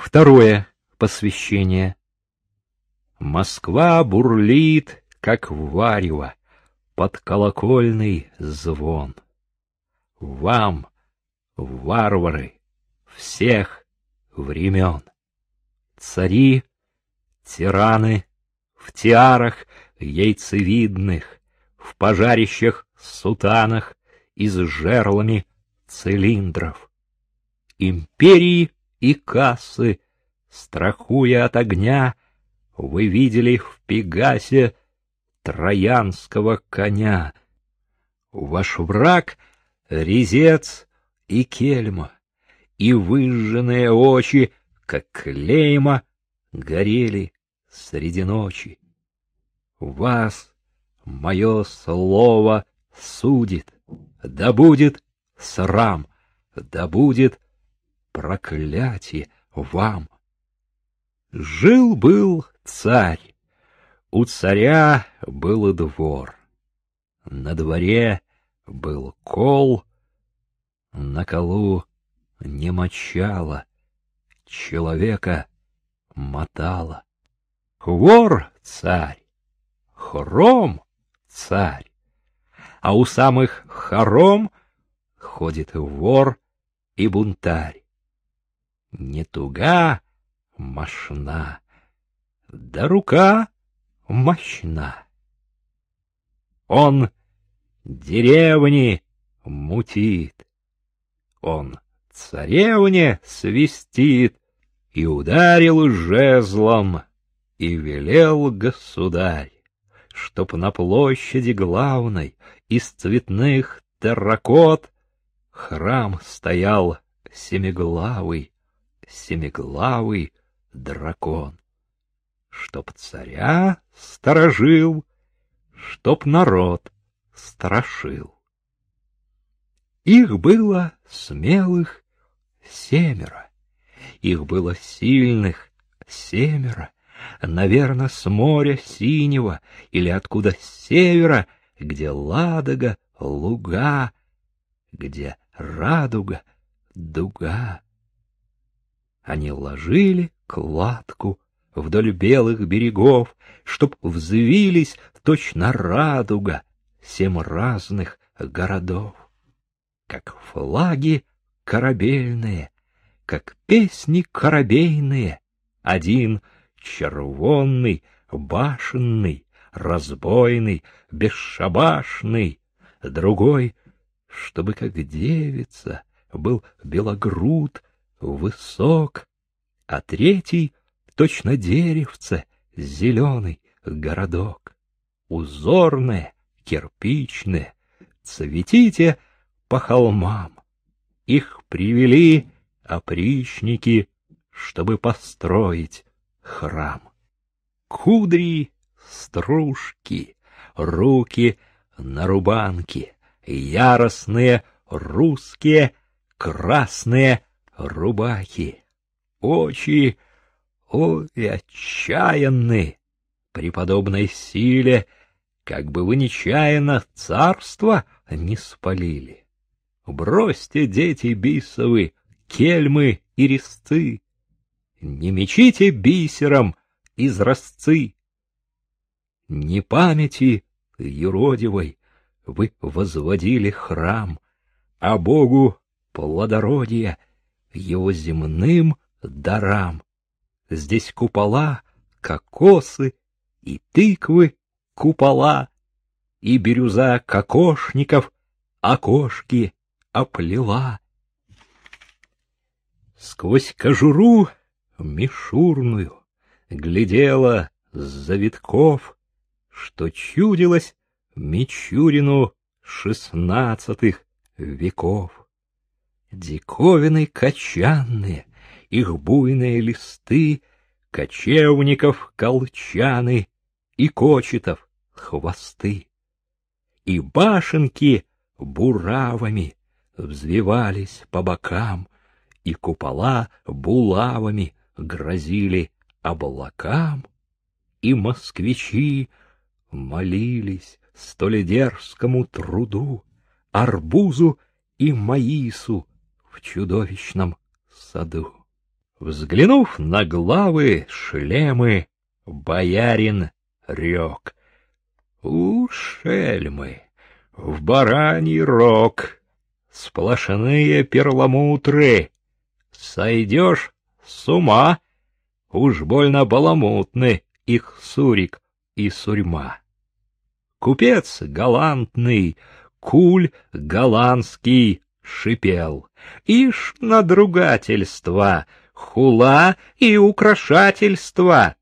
Второе посвящение. Москва бурлит, как варево, под колокольный звон. Вам, варвары, всех времен, цари, тираны, в тиарах яйцевидных, в пожарищах сутанах и с жерлами цилиндров. Империи и кассы, страхуя от огня, вы видели в Пегасе троянского коня. Ваш враг — резец и кельма, и выжженные очи, как клейма, горели среди ночи. Вас мое слово судит, да будет срам, да будет проклятие вам. Жил-был царь, у царя был двор, на дворе был кол, на колу не мочало, человека мотало. Вор царь, хром царь, а у самых хором ходит вор и бунтарь. Не туга мощна, да рука мощна. Он деревни мутит, он царевне свистит и ударил жезлом, и велел государь, чтоб на площади главной из цветных терракот храм стоял семиглавый, семиглавый дракон, чтоб царя сторожил, чтоб народ страшил. Их было смелых семеро, их было сильных семеро, наверное, с моря синего или откуда с севера, где Ладога, луга, где радуга, дуга. Они ложили кладку вдоль белых берегов, чтоб взвились точно радуга семь разных городов. Как флаги корабельные, как песни корабейные, один червонный, башенный, разбойный, бесшабашный, другой, чтобы как девица, был белогруд, высок, а третий — точно деревце, зеленый городок. Узорное, кирпичное, цветите по холмам. Их привели опричники, чтобы построить храм. Кудри, стружки, руки на рубанке, яростные русские красные рубахи, очи, ой, отчаянны, при подобной силе, как бы вы нечаянно царство не спалили. Бросьте, дети бисовы, кельмы и резцы, не мечите бисером из росцы. Не памяти юродивой вы возводили храм, а Богу плодородия его земным дарам. Здесь купола, кокосы и тыквы купола, и бирюза кокошников окошки оплела. Сквозь кожуру мишурную глядела с завитков, что чудилось Мичурину шестнадцатых веков. Диковины качанные, их буйные листы, кочевников колчаны и кочетов хвосты. И башенки буравами взвивались по бокам, и купола булавами грозили облакам, и москвичи молились столь дерзкому труду, арбузу и маису чудовищном саду. Взглянув на главы, шлемы, боярин рек. У шельмы, в бараний рог, сплошные перламутры. Сойдешь с ума, уж больно баламутны их сурик и сурьма. Купец галантный, куль голландский шипел. Ишь надругательства, хула и украшательства.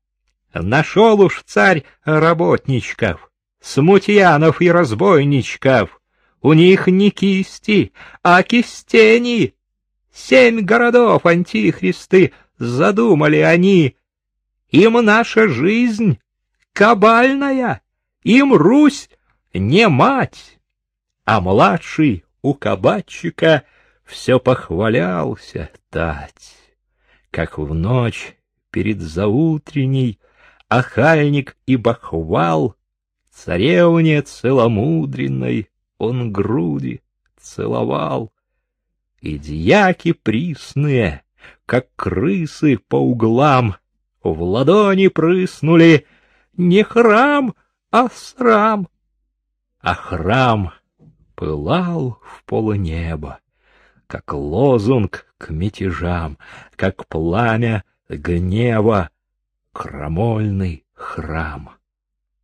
Нашел уж царь работничков, смутьянов и разбойничков. У них не кисти, а кистени. Семь городов антихристы задумали они. Им наша жизнь кабальная, им Русь не мать. А младший у кабачика все похвалялся тать, как в ночь перед заутренней охальник и бахвал царевне целомудренной он груди целовал. И дьяки присные, как крысы по углам, в ладони прыснули не храм, а срам. А храм пылал в полнеба, как лозунг к мятежам, как пламя гнева, крамольный храм.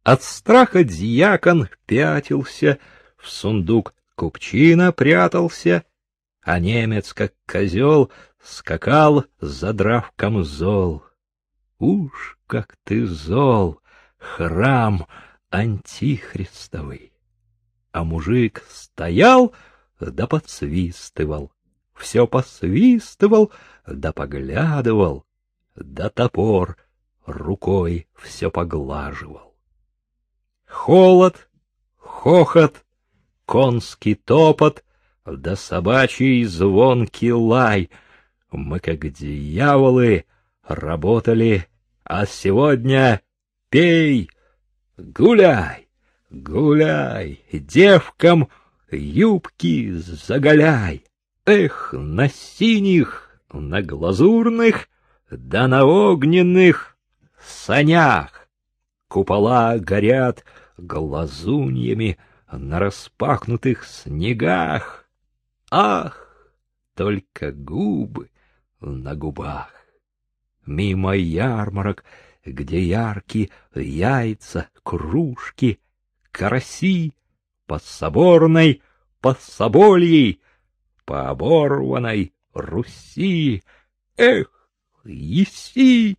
От страха дьякон пятился, в сундук купчина прятался, а немец, как козел, скакал, задрав камзол. Уж как ты зол, храм антихристовый! А мужик стоял да подсвистывал, все посвистывал да поглядывал, да топор рукой все поглаживал. Холод, хохот, конский топот, да собачий звонкий лай. Мы, как дьяволы, работали, а сегодня пей, гуляй, гуляй, девкам юбки заголяй. Эх, на синих, на глазурных, да на огненных санях. Купола горят глазуньями на распахнутых снегах. Ах, только губы на губах. Мимо ярмарок, где яркие яйца, кружки, караси, по соборной, по собольей, по оборванной Руси. Эх, еси,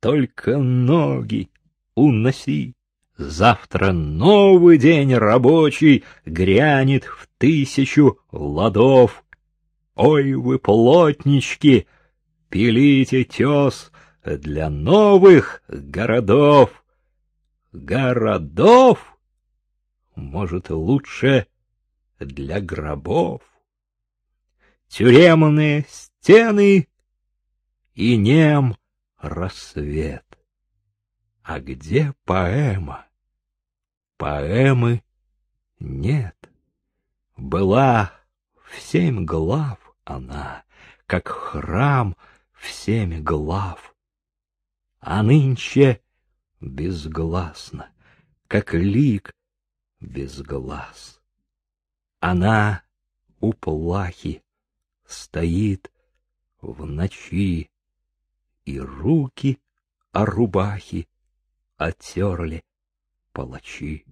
только ноги уноси. Завтра новый день рабочий грянет в тысячу ладов. Ой, вы, плотнички, пилите тес для новых городов. Городов? Может, лучше для гробов. Тюремные стены и нем рассвет. А где поэма? Поэмы нет. Была в семь глав она, как храм в семь глав. А нынче безгласно, как лик без глаз. Она у плахи стоит в ночи, и руки о рубахи отерли палачи.